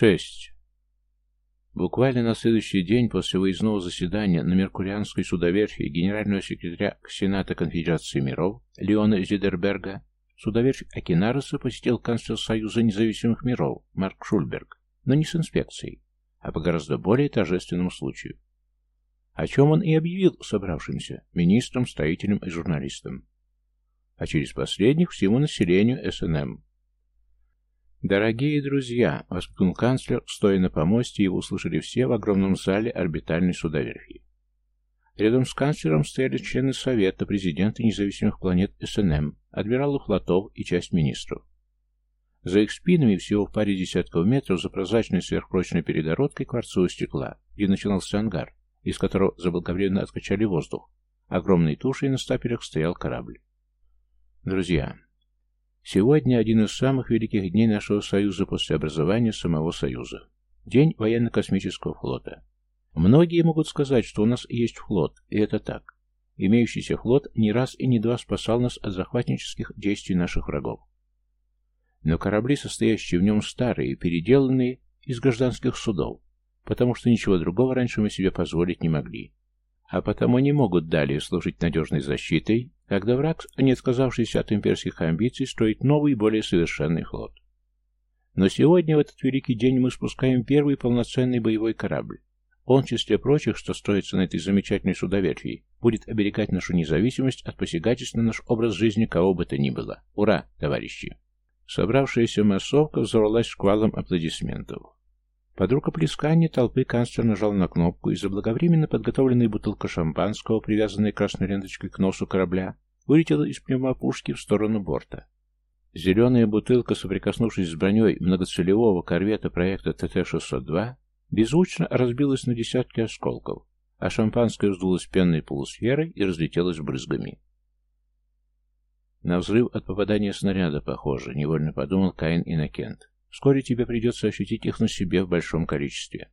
6. Буквально на следующий день после выездного заседания на Меркурианской судоверфи генерального секретаря Сената Конфедерации миров Леона Зидерберга судоверфь Акинароса посетил канцлер Союза независимых миров Марк Шульберг, но не с инспекцией, а по гораздо более торжественному случаю. О чем он и объявил собравшимся, министрам, строителям и журналистам. А через последних всему населению СНМ. «Дорогие друзья!» — воскликнул канцлер, стоя на помосте, его услышали все в огромном зале орбитальной судоверфи. Рядом с канцлером стояли члены Совета, президенты независимых планет СНМ, адмиралы флотов и часть министров. За их спинами, всего в паре десятков метров, за прозрачной сверхпрочной перегородкой кварцевого стекла, где начинался ангар, из которого заблаговременно откачали воздух, огромной тушей на стапелях стоял корабль. Друзья, Сегодня один из самых великих дней нашего Союза после образования самого Союза. День военно-космического флота. Многие могут сказать, что у нас есть флот, и это так. Имеющийся флот не раз и не два спасал нас от захватнических действий наших врагов. Но корабли, состоящие в нем старые, переделанные из гражданских судов, потому что ничего другого раньше мы себе позволить не могли а потому не могут далее служить надежной защитой, когда враг, не отказавшийся от имперских амбиций, строит новый, более совершенный флот. Но сегодня, в этот великий день, мы спускаем первый полноценный боевой корабль. Он, в числе прочих, что строится на этой замечательной судоверфи, будет оберегать нашу независимость от посягательств на наш образ жизни кого бы то ни было. Ура, товарищи! Собравшаяся массовка взорвалась шквалом аплодисментов. Под рукоплескание толпы канцлер нажал на кнопку, и заблаговременно подготовленная бутылка шампанского, привязанная красной ленточкой к носу корабля, вылетела из пневмопушки в сторону борта. Зеленая бутылка, соприкоснувшись с броней многоцелевого корвета проекта ТТ-602, беззвучно разбилась на десятки осколков, а шампанское вздулось пенной полусферой и разлетелось брызгами. На взрыв от попадания снаряда похоже, невольно подумал Каин Иннокент. Вскоре тебе придется ощутить их на себе в большом количестве.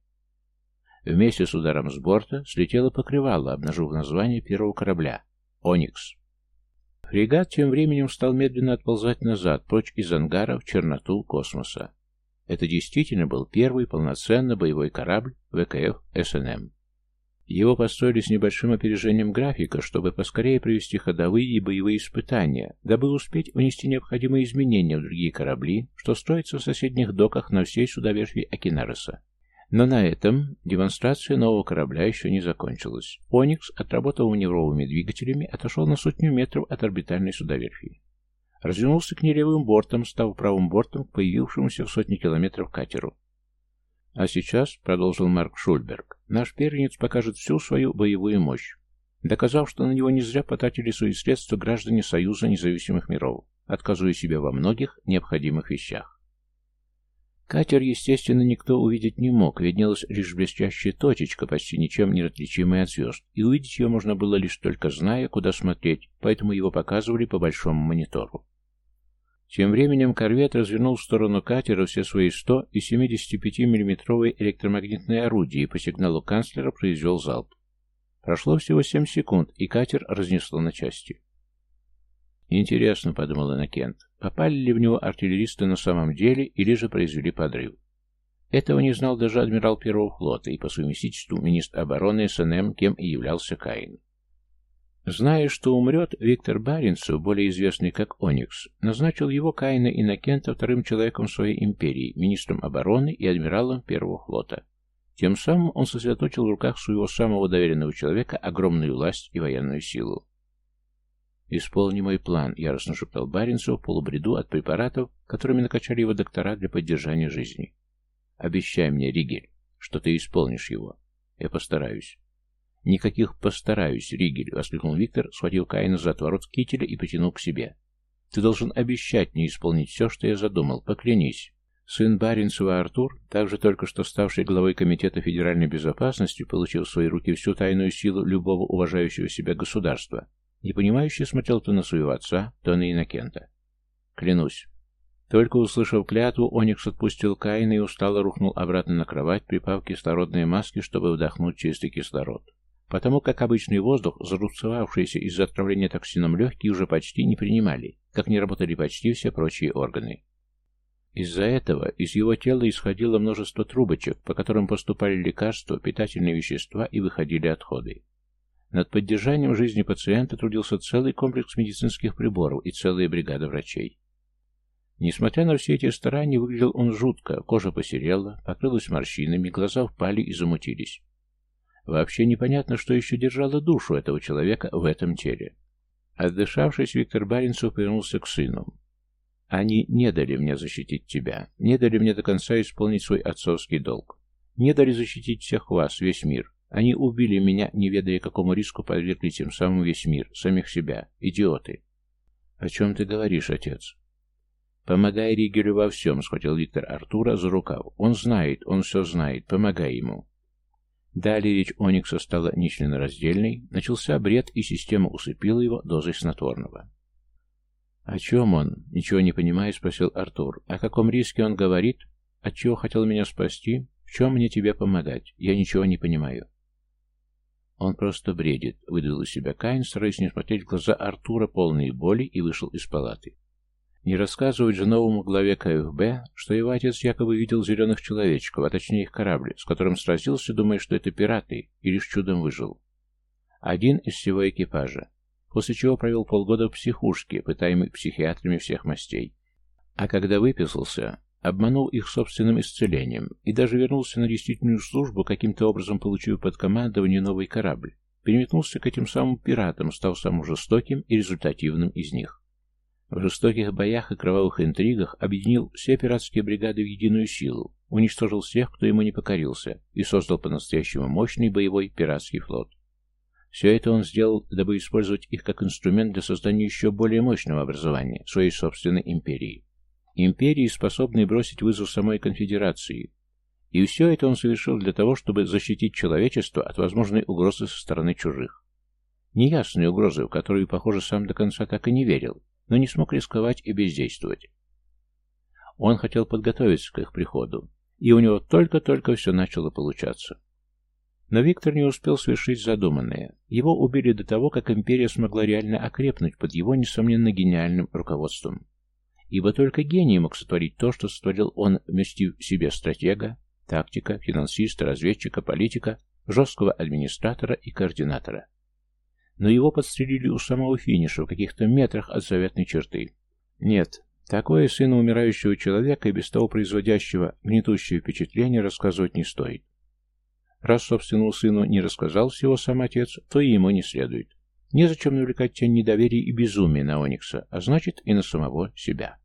Вместе с ударом с борта слетело покрывало, обнажив название первого корабля — «Оникс». Фрегат тем временем стал медленно отползать назад, прочь из ангара в черноту космоса. Это действительно был первый полноценно боевой корабль ВКФ СНМ. Его построили с небольшим опережением графика, чтобы поскорее провести ходовые и боевые испытания, дабы успеть внести необходимые изменения в другие корабли, что строятся в соседних доках на всей судоверфи Акинароса. Но на этом демонстрация нового корабля еще не закончилась. «Оникс», отработав маневровыми двигателями, отошел на сотню метров от орбитальной судоверфи. Развернулся к ней левым бортом, став правым бортом к появившемуся в сотни километров катеру. А сейчас, продолжил Марк Шульберг, наш первенец покажет всю свою боевую мощь, доказав, что на него не зря потратили свои средства граждане Союза независимых миров, отказывая себе во многих необходимых вещах. Катер, естественно, никто увидеть не мог, виднелась лишь блестящая точечка, почти ничем не отличимая от звезд, и увидеть ее можно было лишь только зная, куда смотреть, поэтому его показывали по большому монитору. Тем временем корвет развернул в сторону катера все свои 100 и 75 миллиметровые электромагнитные орудия и по сигналу канцлера произвел залп. Прошло всего 7 секунд, и катер разнесло на части. «Интересно», — подумал Иннокент, — «попали ли в него артиллеристы на самом деле или же произвели подрыв?» Этого не знал даже адмирал Первого флота и по совместительству министр обороны СНМ, кем и являлся Каин. Зная, что умрет, Виктор Баренцев, более известный как Оникс, назначил его Каина Иннокента вторым человеком своей империи, министром обороны и адмиралом Первого флота. Тем самым он сосредоточил в руках своего самого доверенного человека огромную власть и военную силу. «Исполни мой план», — яростно шептал Баренцев в полубреду от препаратов, которыми накачали его доктора для поддержания жизни. «Обещай мне, Ригель, что ты исполнишь его. Я постараюсь». «Никаких постараюсь, Ригель!» — воскликнул Виктор, схватил Каина за отворот кителя и потянул к себе. «Ты должен обещать мне исполнить все, что я задумал. Поклянись!» Сын Баренцева Артур, также только что ставший главой Комитета федеральной безопасности, получил в свои руки всю тайную силу любого уважающего себя государства, непонимающе смотрел то на своего отца, то на Иннокента. «Клянусь!» Только услышав клятву, Оникс отпустил Каина и устало рухнул обратно на кровать, припав к кислородной маске, чтобы вдохнуть чистый кислород потому как обычный воздух, зарубцевавшийся из-за отравления токсином легкие, уже почти не принимали, как не работали почти все прочие органы. Из-за этого из его тела исходило множество трубочек, по которым поступали лекарства, питательные вещества и выходили отходы. Над поддержанием жизни пациента трудился целый комплекс медицинских приборов и целая бригада врачей. Несмотря на все эти старания, выглядел он жутко, кожа посерела, покрылась морщинами, глаза впали и замутились. Вообще непонятно, что еще держало душу этого человека в этом теле. Отдышавшись, Виктор Баринцев повернулся к сыну. Они не дали мне защитить тебя, не дали мне до конца исполнить свой отцовский долг, не дали защитить всех вас, весь мир. Они убили меня, не ведая, какому риску подвергли тем самым весь мир, самих себя, идиоты. О чем ты говоришь, отец? Помогай Ригелю во всем, схватил Виктор Артура за рукав. Он знает, он все знает, помогай ему. Далее речь Оникса стала нечленораздельной, начался бред, и система усыпила его дозой снотворного. «О чем он?» — ничего не понимая, спросил Артур. «О каком риске он говорит? От чего хотел меня спасти? В чем мне тебе помогать? Я ничего не понимаю». «Он просто бредит», — выдавил из себя Каин, стараясь не смотреть в глаза Артура, полные боли, и вышел из палаты. Не рассказывать же новому главе КФБ, что его отец якобы видел зеленых человечков, а точнее их корабль, с которым сразился, думая, что это пираты, и лишь чудом выжил. Один из всего экипажа после чего провел полгода в психушке, пытаемый психиатрами всех мастей. А когда выписался, обманул их собственным исцелением и даже вернулся на действительную службу, каким-то образом получив под командование новый корабль, переметнулся к этим самым пиратам, став самым жестоким и результативным из них. В жестоких боях и кровавых интригах объединил все пиратские бригады в единую силу, уничтожил всех, кто ему не покорился, и создал по-настоящему мощный боевой пиратский флот. Все это он сделал, дабы использовать их как инструмент для создания еще более мощного образования, своей собственной империи. Империи, способной бросить вызов самой конфедерации. И все это он совершил для того, чтобы защитить человечество от возможной угрозы со стороны чужих. Неясные угрозы, в которые, похоже, сам до конца так и не верил, но не смог рисковать и бездействовать. Он хотел подготовиться к их приходу, и у него только-только все начало получаться. Но Виктор не успел совершить задуманное. Его убили до того, как империя смогла реально окрепнуть под его, несомненно, гениальным руководством. Ибо только гений мог сотворить то, что сотворил он, вместив в себе стратега, тактика, финансиста, разведчика, политика, жесткого администратора и координатора. Но его подстрелили у самого финиша, в каких-то метрах от заветной черты. Нет, такое сыну умирающего человека и без того производящего гнетущее впечатление рассказывать не стоит. Раз собственному сыну не рассказал всего сам отец, то и ему не следует. Незачем навлекать тень недоверия и безумия на Оникса, а значит и на самого себя.